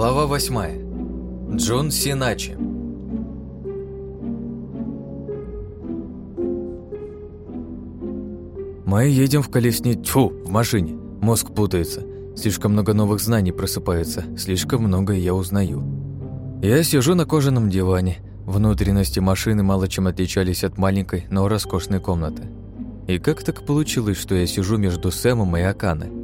Глава восьмая. Джон Синачи. Мы едем в колесне... Тьфу, в машине. Мозг путается. Слишком много новых знаний просыпается. Слишком много я узнаю. Я сижу на кожаном диване. Внутренности машины мало чем отличались от маленькой, но роскошной комнаты. И как так получилось, что я сижу между Сэмом и Аканой?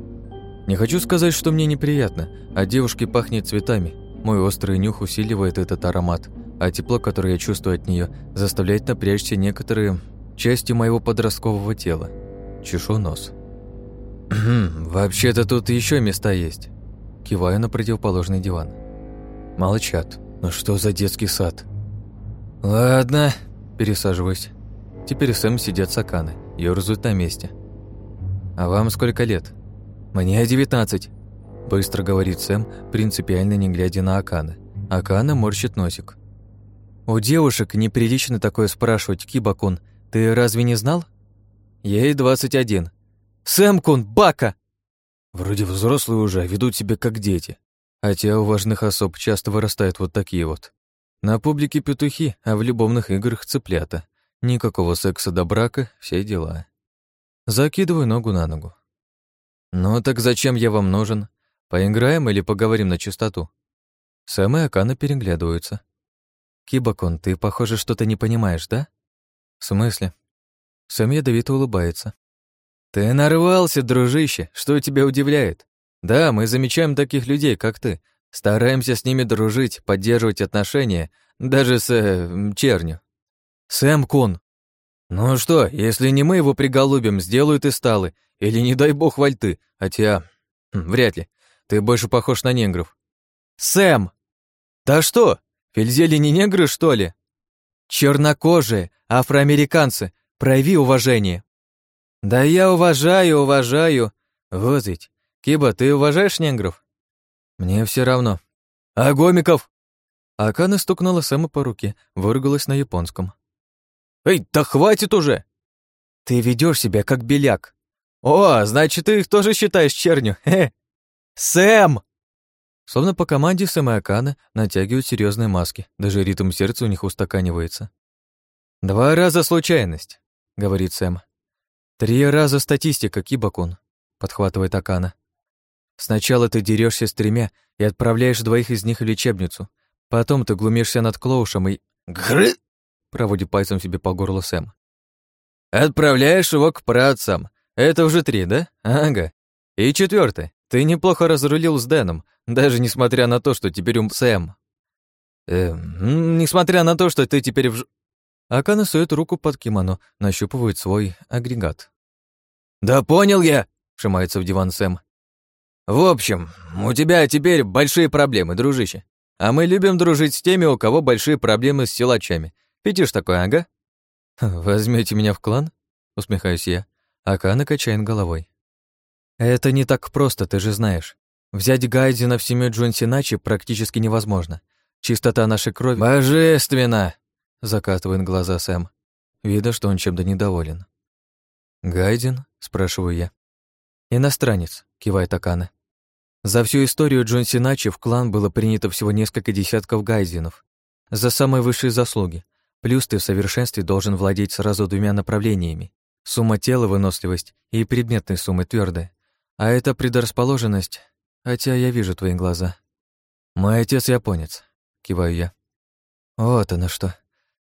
Не хочу сказать, что мне неприятно, а девушке пахнет цветами. Мой острый нюх усиливает этот аромат, а тепло, которое я чувствую от нее, заставляет напрячься некоторые части моего подросткового тела. Чешу нос. «Вообще-то тут еще места есть». Киваю на противоположный диван. Молчат. Ну что за детский сад? Ладно, пересаживаюсь. Теперь Сэм сидят с Аканы, ёрзают на месте. А вам сколько лет? «Мне девятнадцать», — быстро говорит Сэм, принципиально не глядя на Акана. Акана морщит носик. «У девушек неприлично такое спрашивать, Кибакун. Ты разве не знал?» «Ей двадцать один». «Сэм-кун, бака!» Вроде взрослые уже, а ведут себя как дети. Хотя у важных особ часто вырастают вот такие вот. На публике петухи, а в любовных играх цыплята. Никакого секса до брака, все дела. Закидываю ногу на ногу. «Ну так зачем я вам нужен? Поиграем или поговорим на чистоту?» Сэм и Акана переглядываются. «Кибакон, ты, похоже, что-то не понимаешь, да?» «В смысле?» Сэм ядовито улыбается. «Ты нарвался, дружище, что тебя удивляет? Да, мы замечаем таких людей, как ты, стараемся с ними дружить, поддерживать отношения, даже с... Э, чернью. Сэм Кун, ну что, если не мы его приголубим, сделают и сталы, или, не дай бог, вальты, хотя... Хм, вряд ли. Ты больше похож на негров. Сэм! Да что, Фельзели не негры, что ли? Чернокожие, афроамериканцы, прояви уважение. Да я уважаю, уважаю. Вот ведь. Киба, ты уважаешь негров? Мне все равно. А гомиков? Акана стукнула Сэма по руке, выругалась на японском. «Эй, да хватит уже!» «Ты ведешь себя как беляк», «О, значит, ты их тоже считаешь чернью? Хе. Сэм!» Словно по команде Сэм и Акана натягивают серьезные маски, даже ритм сердца у них устаканивается. «Два раза случайность», — говорит Сэм. «Три раза статистика, Кибакун», — подхватывает Акана. «Сначала ты дерешься с тремя и отправляешь двоих из них в лечебницу. Потом ты глумишься над Клоушем и...» «Гры!» — проводит пальцем себе по горлу Сэм. «Отправляешь его к праотцам, это уже три, да? Ага. И четвертое. Ты неплохо разрулил с Дэном, даже несмотря на то, что теперь у Сэм. Эм, несмотря на то, что ты теперь в... Акана сует руку под кимоно, нащупывает свой агрегат. «Да понял я!» — вшимается в диван Сэм. «В общем, у тебя теперь большие проблемы, дружище. А мы любим дружить с теми, у кого большие проблемы с силачами. Пятишь такой, ага?» Возьмете меня в клан?» — усмехаюсь я. Акана качает головой. «Это не так просто, ты же знаешь. Взять Гайдзина в семью Джунсиначи практически невозможно. Чистота нашей крови...» «Божественно!» — закатывает глаза Сэм. Видно, что он чем-то недоволен. «Гайдин?» — спрашиваю я. «Иностранец», — кивает Акана. За всю историю Джунсиначи в клан было принято всего несколько десятков гайдзинов. За самые высшие заслуги. Плюс ты в совершенстве должен владеть сразу двумя направлениями Сумма тела, выносливость и предметной суммы твердая. А это предрасположенность, хотя я вижу твои глаза. Мой отец японец, киваю я. Вот оно что.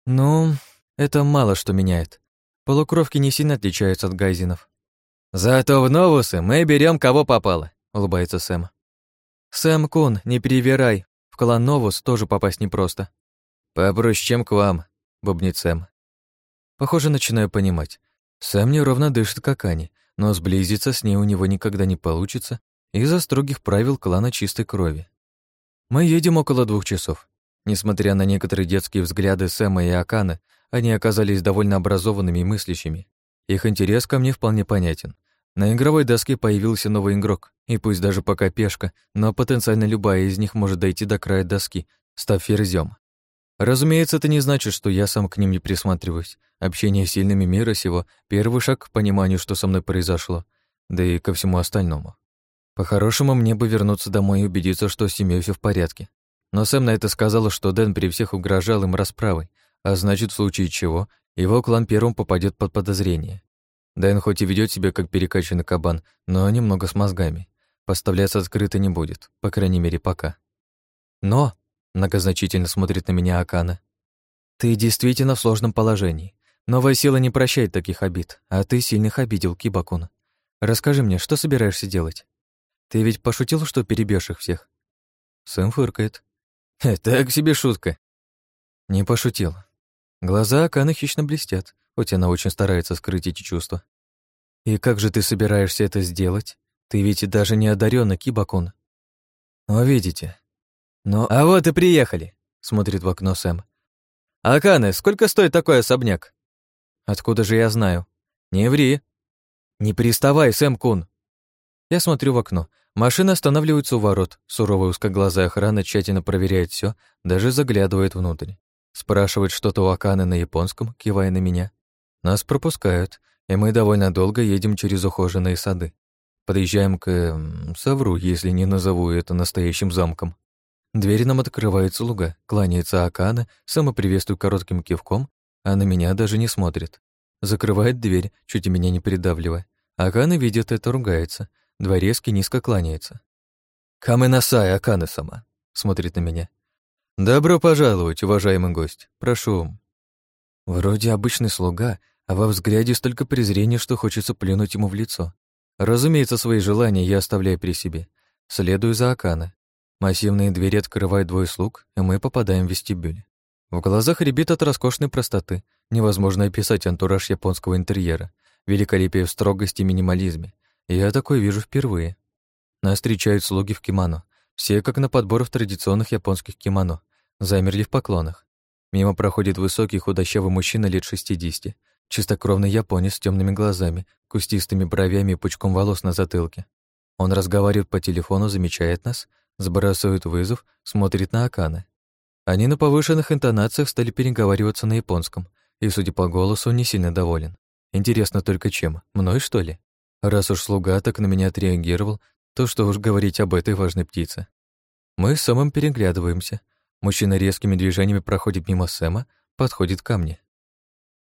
Ну, это мало что меняет. Полукровки не сильно отличаются от гайзинов. Зато в новусы мы берем кого попало, улыбается Сэм. Сэм Кун, не перевирай. В клан Новус тоже попасть непросто. Попроще, чем к вам, бубнит Сэм. Похоже, начинаю понимать. Сам неровно дышит, как но сблизиться с ней у него никогда не получится из-за строгих правил клана чистой крови. Мы едем около двух часов. Несмотря на некоторые детские взгляды Сэма и Аканы, они оказались довольно образованными и мыслящими. Их интерес ко мне вполне понятен. На игровой доске появился новый игрок, и пусть даже пока пешка, но потенциально любая из них может дойти до края доски, став ферзем. Разумеется, это не значит, что я сам к ним не присматриваюсь. Общение с сильными мира сего — первый шаг к пониманию, что со мной произошло, да и ко всему остальному. По-хорошему, мне бы вернуться домой и убедиться, что с семьей все в порядке. Но Сэм на это сказала, что Дэн при всех угрожал им расправой, а значит, в случае чего, его клан первым попадет под подозрение. Дэн хоть и ведет себя как перекачанный кабан, но немного с мозгами. Поставляться открыто не будет, по крайней мере, пока. Но, многозначительно смотрит на меня Акана, ты действительно в сложном положении. Новая сила не прощает таких обид, а ты сильных обидел, Кибакун. Расскажи мне, что собираешься делать? Ты ведь пошутил, что перебьешь их всех? Сэм фыркает. Это к себе шутка. Не пошутил. Глаза Аканы хищно блестят, хоть она очень старается скрыть эти чувства. И как же ты собираешься это сделать? Ты ведь даже не одарённый Кибакун. Ну, видите. Но... А вот и приехали, смотрит в окно Сэм. Аканы, сколько стоит такой особняк? Откуда же я знаю? Не ври. Не приставай, Сэм Кун. Я смотрю в окно. Машина останавливается у ворот. Суровая узкоглазая охрана тщательно проверяет все, даже заглядывает внутрь. Спрашивает что-то у Аканы на японском, кивая на меня. Нас пропускают, и мы довольно долго едем через ухоженные сады. Подъезжаем к... Савру, если не назову это настоящим замком. Дверь нам открывает слуга, кланяется Акана, самоприветствует коротким кивком, а на меня даже не смотрит. Закрывает дверь, чуть меня не придавливая. Акана видит это, ругается. Дворецкий низко кланяется. «Каменасай, Акана сама», — смотрит на меня. «Добро пожаловать, уважаемый гость. Прошу». Вроде обычный слуга, а во взгляде столько презрения, что хочется плюнуть ему в лицо. Разумеется, свои желания я оставляю при себе. Следую за Акана. Массивные двери открывают двое слуг, и мы попадаем в вестибюль. В глазах ребит от роскошной простоты. Невозможно описать антураж японского интерьера, великолепие в строгости и минимализме. Я такой вижу впервые. Нас встречают слуги в кимоно. Все, как на подбор в традиционных японских кимоно, замерли в поклонах. Мимо проходит высокий худощавый мужчина лет 60, чистокровный японец с темными глазами, кустистыми бровями и пучком волос на затылке. Он разговаривает по телефону, замечает нас, сбрасывает вызов, смотрит на Акана. Они на повышенных интонациях стали переговариваться на японском, и, судя по голосу, не сильно доволен. Интересно только чем? Мной, что ли? Раз уж слуга так на меня отреагировал, то что уж говорить об этой важной птице. Мы с Сэмом переглядываемся. Мужчина резкими движениями проходит мимо Сэма, подходит ко мне.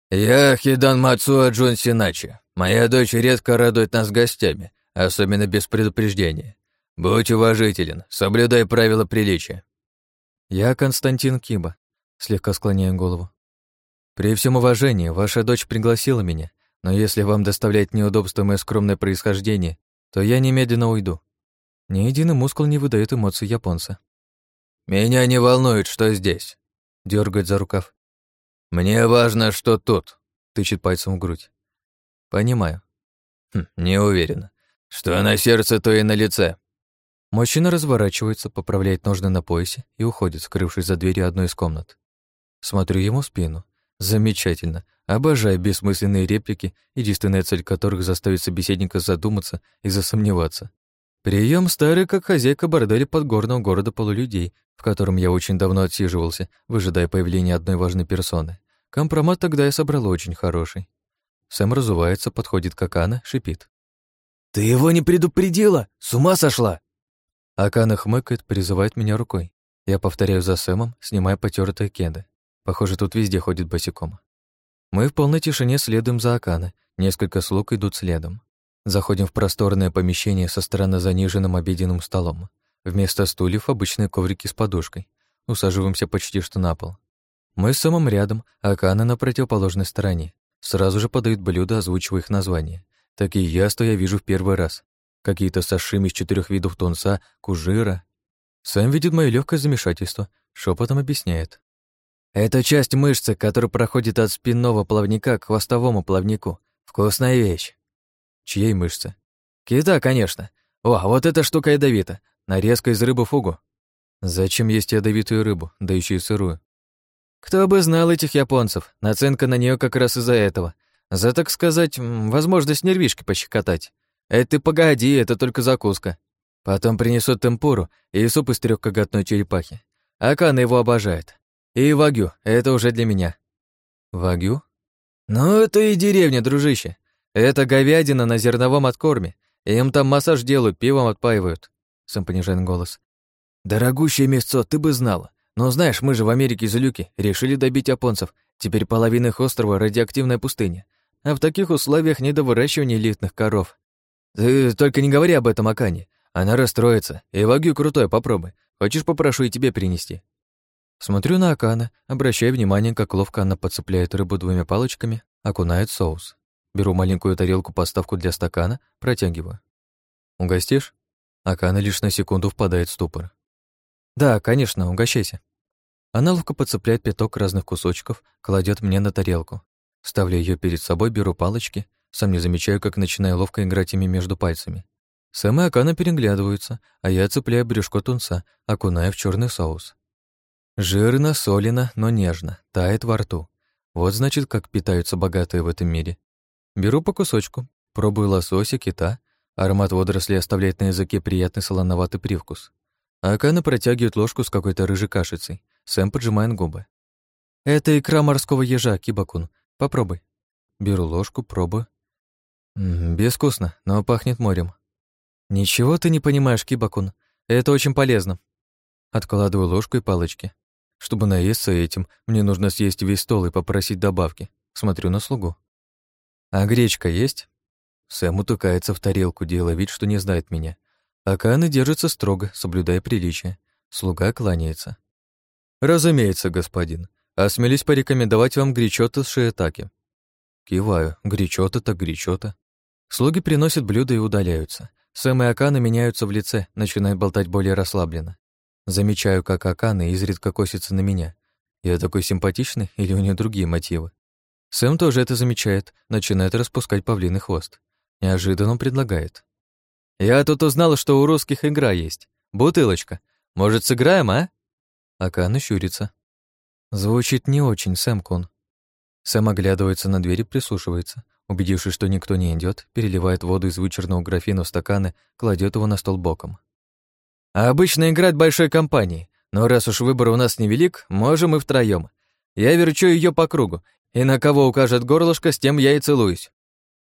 «Я Хидан Мацуа Джун Синачи. Моя дочь редко радует нас гостями, особенно без предупреждения. Будь уважителен, соблюдай правила приличия». «Я Константин Киба», — слегка склоняю голову. «При всем уважении, ваша дочь пригласила меня, но если вам доставляет неудобство мое скромное происхождение, то я немедленно уйду». Ни единый мускул не выдает эмоций японца. «Меня не волнует, что здесь», — дергает за рукав. «Мне важно, что тут», — тычет пальцем в грудь. «Понимаю». Хм, «Не уверен. Что на сердце, то и на лице». Мужчина разворачивается, поправляет ножны на поясе и уходит, скрывшись за дверью одной из комнат. Смотрю ему в спину. Замечательно. Обожаю бессмысленные реплики, единственная цель которых заставить собеседника задуматься и засомневаться. Прием старый, как хозяйка борделя подгорного города полулюдей, в котором я очень давно отсиживался, выжидая появления одной важной персоны. Компромат тогда я собрал очень хороший. Сэм разувается, подходит к Акана, шипит. «Ты его не предупредила? С ума сошла!» Акана хмыкает, призывает меня рукой. Я повторяю за Сэмом, снимая потертые кеды. Похоже, тут везде ходит босиком. Мы в полной тишине следуем за Акана. Несколько слуг идут следом. Заходим в просторное помещение со стороны заниженным обеденным столом. Вместо стульев обычные коврики с подушкой. Усаживаемся почти что на пол. Мы с самым рядом, а Акана на противоположной стороне. Сразу же подают блюда, озвучивая их название. Такие яства я вижу в первый раз. Какие-то сашими из четырех видов тунца, кужира. Сэм видит мое легкое замешательство, шепотом объясняет. Это часть мышцы, которая проходит от спинного плавника к хвостовому плавнику. Вкусная вещь. Чьей мышцы? Кита, конечно. О, вот эта штука ядовита. Нарезка из рыбы фугу. Зачем есть ядовитую рыбу, да еще и сырую? Кто бы знал этих японцев, наценка на нее как раз из-за этого. За, так сказать, возможность нервишки пощекотать. Это ты погоди, это только закуска. Потом принесут темпуру и суп из трехкоготной черепахи. Акана его обожает. И вагю, это уже для меня. Вагю? Ну, это и деревня, дружище. Это говядина на зерновом откорме. Им там массаж делают, пивом отпаивают. Сэм понижает голос. Дорогущее место, ты бы знала. Но знаешь, мы же в Америке Зулюки решили добить японцев. Теперь половина их острова — радиоактивная пустыня. А в таких условиях не до выращивания элитных коров. Ты только не говори об этом Акане. Она расстроится. И вагю крутой попробуй. Хочешь, попрошу и тебе принести. Смотрю на Акана, обращая внимание, как ловко она подцепляет рыбу двумя палочками, окунает соус. Беру маленькую тарелку подставку для стакана, протягиваю. «Угостишь?» Акана лишь на секунду впадает в ступор. «Да, конечно, угощайся». Она ловко подцепляет пяток разных кусочков, кладет мне на тарелку. Ставлю ее перед собой, беру палочки, сам не замечаю, как начинаю ловко играть ими между пальцами. Сэм и Акана переглядываются, а я цепляю брюшко тунца, окуная в черный соус. Жирно, солено, но нежно, тает во рту. Вот значит, как питаются богатые в этом мире. Беру по кусочку, пробую лосося, кита. Аромат водорослей оставляет на языке приятный солоноватый привкус. Акана протягивает ложку с какой-то рыжей кашицей. Сэм поджимает губы. «Это икра морского ежа, Кибакун. Попробуй». Беру ложку, пробую. Безвкусно, но пахнет морем. «Ничего ты не понимаешь, Кибакун. Это очень полезно». Откладываю ложку и палочки. Чтобы наесться этим, мне нужно съесть весь стол и попросить добавки. Смотрю на слугу. «А гречка есть?» Сэм утыкается в тарелку, делая вид, что не знает меня. А Кааны держится строго, соблюдая приличие. Слуга кланяется. «Разумеется, господин. Осмелюсь порекомендовать вам гречота с шиэтаки». Киваю. Гречота так гречота. Слуги приносят блюда и удаляются. Сэм и Акана меняются в лице, начинают болтать более расслабленно. Замечаю, как Акана изредка косится на меня. Я такой симпатичный или у нее другие мотивы? Сэм тоже это замечает, начинает распускать павлиный хвост. Неожиданно предлагает. «Я тут узнала, что у русских игра есть. Бутылочка. Может, сыграем, а?» Акана щурится. Звучит не очень, Сэм Кун. Сэм оглядывается на дверь и прислушивается. Убедившись, что никто не идет, переливает воду из вычерного графина в стаканы, кладет его на стол боком. А обычно играть большой компанией, но раз уж выбор у нас невелик, можем и втроем. Я верчу ее по кругу, и на кого укажет горлышко, с тем я и целуюсь.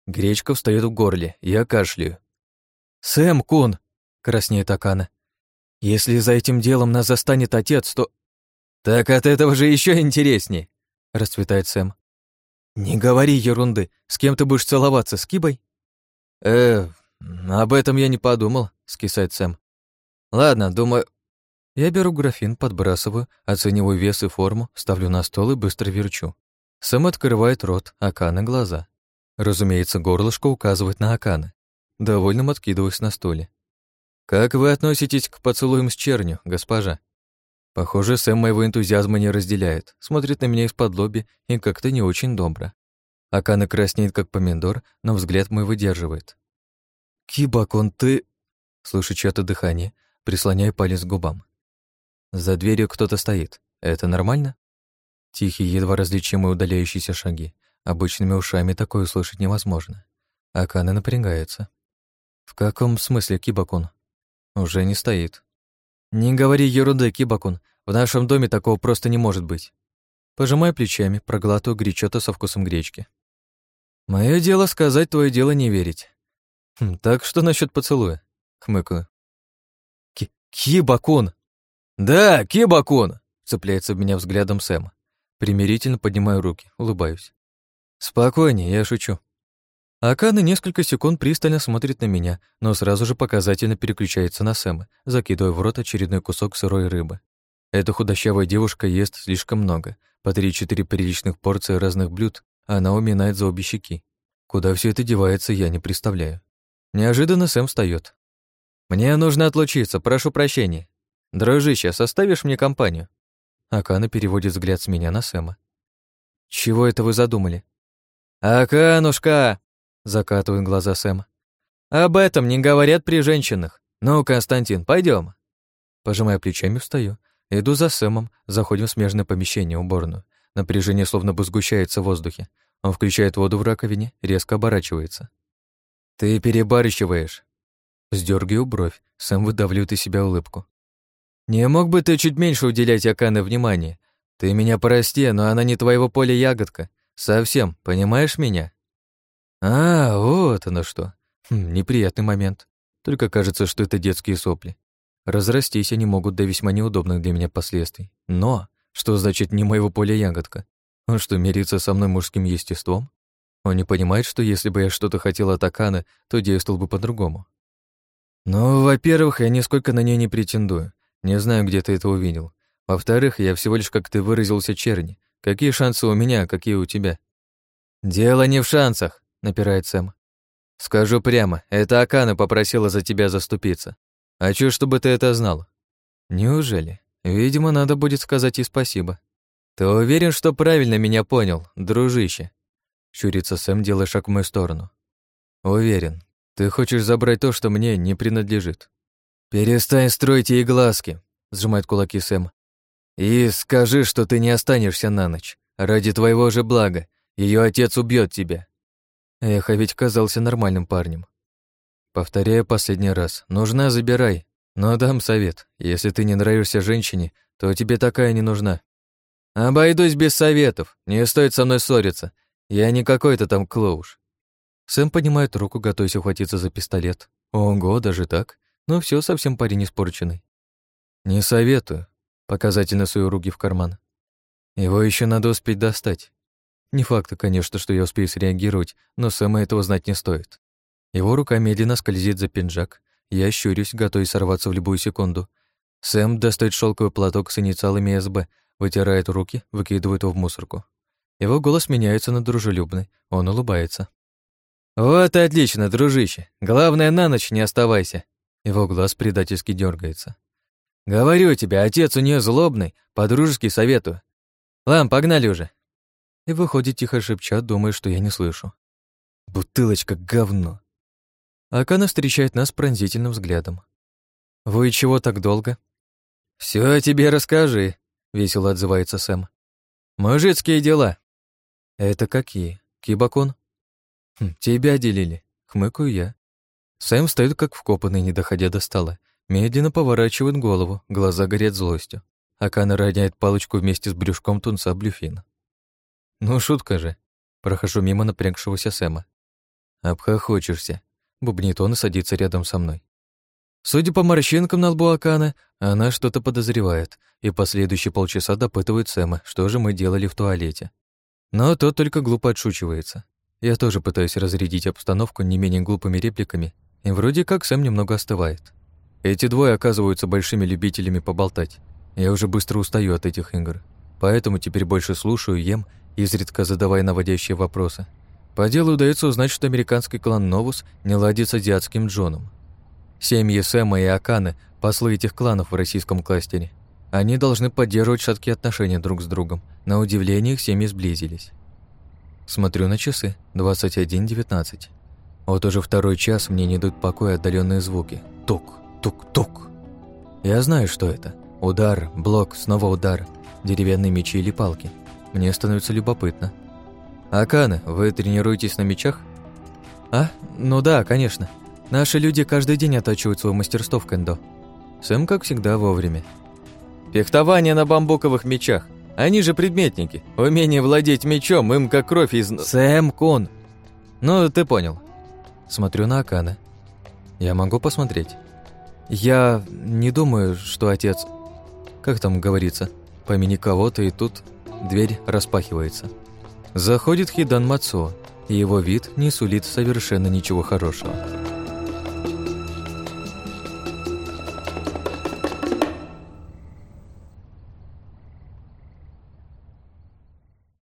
Гречка встает в горле, я кашляю. «Сэм, Кун!» — краснеет Акана. «Если за этим делом нас застанет отец, то...» «Так от этого же еще интереснее!» — расцветает Сэм. «Не говори ерунды. С кем ты будешь целоваться, с Кибой?» «Э, об этом я не подумал», — скисает Сэм. Ладно, думаю... Я беру графин, подбрасываю, оцениваю вес и форму, ставлю на стол и быстро верчу. Сам открывает рот, Акана — глаза. Разумеется, горлышко указывает на Акана. Довольным откидываюсь на стуле. «Как вы относитесь к поцелуям с чернью, госпожа?» Похоже, Сэм моего энтузиазма не разделяет, смотрит на меня из-под лоби и как-то не очень добро. Акана краснеет, как помидор, но взгляд мой выдерживает. «Кибакон, ты...» Слышу чьё-то дыхание, прислоняю палец к губам. За дверью кто-то стоит. Это нормально? Тихие, едва различимые удаляющиеся шаги. Обычными ушами такое услышать невозможно. Акана напрягается. В каком смысле Кибакун? Уже не стоит. Не говори ерунды, Кибакун. В нашем доме такого просто не может быть. Пожимаю плечами, проглатываю гречота со вкусом гречки. Мое дело сказать, твое дело не верить. Хм, так что насчет поцелуя? Хмыкаю. «Кибакун!» «Да, Кибакун!» — цепляется в меня взглядом Сэма. Примирительно поднимаю руки, улыбаюсь. «Спокойнее, я шучу». Акана несколько секунд пристально смотрит на меня, но сразу же показательно переключается на Сэма, закидывая в рот очередной кусок сырой рыбы. Эта худощавая девушка ест слишком много, по три-четыре приличных порции разных блюд, а она уминает за обе щеки. Куда все это девается, я не представляю. Неожиданно Сэм встает, «Мне нужно отлучиться, прошу прощения. Дружище, составишь мне компанию?» Акана переводит взгляд с меня на Сэма. «Чего это вы задумали?» «Аканушка!» — закатывает глаза Сэма. «Об этом не говорят при женщинах. Ну, Константин, пойдем. Пожимая плечами, встаю. Иду за Сэмом, заходим в смежное помещение, уборную. Напряжение словно бы сгущается в воздухе. Он включает воду в раковине, резко оборачивается. «Ты перебарщиваешь», Сдергиваю бровь, сам выдавливает из себя улыбку. «Не мог бы ты чуть меньше уделять Акане внимания? Ты меня прости, но она не твоего поля ягодка. Совсем, понимаешь меня?» «А, вот оно что. Хм, неприятный момент. Только кажется, что это детские сопли. Разрастись они могут до весьма неудобных для меня последствий. Но что значит не моего поля ягодка? Он что, мирится со мной мужским естеством? Он не понимает, что если бы я что-то хотел от Акана, то действовал бы по-другому. Ну, во-первых, я нисколько на нее не претендую. Не знаю, где ты это увидел. Во-вторых, я всего лишь, как ты выразился, черни. Какие шансы у меня, какие у тебя? Дело не в шансах, напирает Сэм. Скажу прямо, это Акана попросила за тебя заступиться. Хочу, чтобы ты это знал. Неужели? Видимо, надо будет сказать ей спасибо. Ты уверен, что правильно меня понял, дружище? Щурится Сэм, делая шаг в мою сторону. Уверен. Ты хочешь забрать то, что мне не принадлежит. Перестань строить ей глазки, сжимает кулаки Сэм. И скажи, что ты не останешься на ночь. Ради твоего же блага. Ее отец убьет тебя. Эх, а ведь казался нормальным парнем. Повторяю последний раз. Нужна, забирай. Но дам совет. Если ты не нравишься женщине, то тебе такая не нужна. Обойдусь без советов. Не стоит со мной ссориться. Я не какой-то там клоуш. Сэм поднимает руку, готовясь ухватиться за пистолет. Ого, даже так? Ну все, совсем парень испорченный. Не советую. Показательно свою руки в карман. Его еще надо успеть достать. Не факт, конечно, что я успею среагировать, но Сэма этого знать не стоит. Его рука медленно скользит за пинжак. Я щурюсь, готовясь сорваться в любую секунду. Сэм достает шелковый платок с инициалами СБ, вытирает руки, выкидывает его в мусорку. Его голос меняется на дружелюбный, он улыбается. «Вот и отлично, дружище. Главное, на ночь не оставайся». Его глаз предательски дергается. «Говорю тебе, отец у нее злобный, по-дружески советую. Лам, погнали уже». И выходит тихо шепча, думая, что я не слышу. «Бутылочка говно». Акана встречает нас пронзительным взглядом. «Вы чего так долго?» Все тебе расскажи», — весело отзывается Сэм. «Мужицкие дела». «Это какие? Кибакон?» Хм, «Тебя делили», — хмыкаю я. Сэм стоит как вкопанный, не доходя до стола. Медленно поворачивает голову, глаза горят злостью. Акана роняет палочку вместе с брюшком тунца блюфина. «Ну, шутка же». Прохожу мимо напрягшегося Сэма. «Обхохочешься», — бубнит он и садится рядом со мной. Судя по морщинкам на лбу Акана, она что-то подозревает, и последующие полчаса допытывает Сэма, что же мы делали в туалете. Но тот только глупо отшучивается. Я тоже пытаюсь разрядить обстановку не менее глупыми репликами, и вроде как Сэм немного остывает. Эти двое оказываются большими любителями поболтать. Я уже быстро устаю от этих игр. Поэтому теперь больше слушаю, ем, изредка задавая наводящие вопросы. По делу удается узнать, что американский клан Новус не ладит с азиатским Джоном. Семьи Сэма и Аканы – послы этих кланов в российском кластере. Они должны поддерживать шаткие отношения друг с другом. На удивление их семьи сблизились. Смотрю на часы. 21.19. Вот уже второй час мне не дают покоя отдаленные звуки. Тук, тук, тук. Я знаю, что это. Удар, блок, снова удар. Деревянные мечи или палки. Мне становится любопытно. «Акана, вы тренируетесь на мечах?» «А? Ну да, конечно. Наши люди каждый день оттачивают свое мастерство в кендо. Сэм, как всегда, вовремя. Фехтование на бамбуковых мечах. Они же предметники. Умение владеть мечом им как кровь из... Сэм Кун. Ну, ты понял. Смотрю на Акана. Я могу посмотреть? Я не думаю, что отец... Как там говорится? Помяни кого-то, и тут дверь распахивается. Заходит Хидан Мацуо, и его вид не сулит совершенно ничего хорошего.